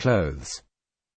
clothes.